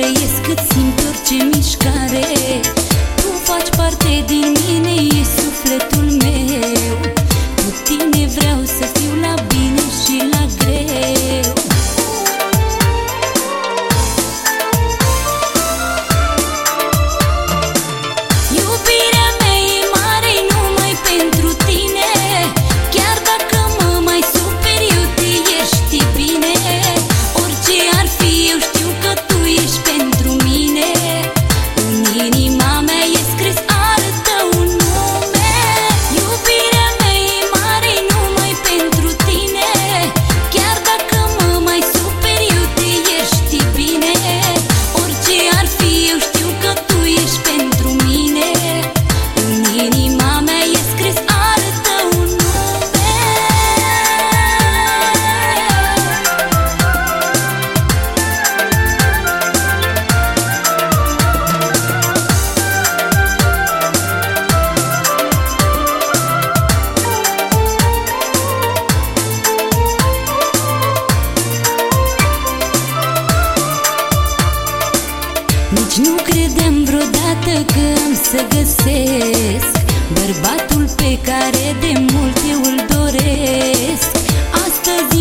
trăiesc cât simt orice mișcare. Nu credem vreodată că am să găsesc Bărbatul pe care de mult eu îl doresc. Astăzi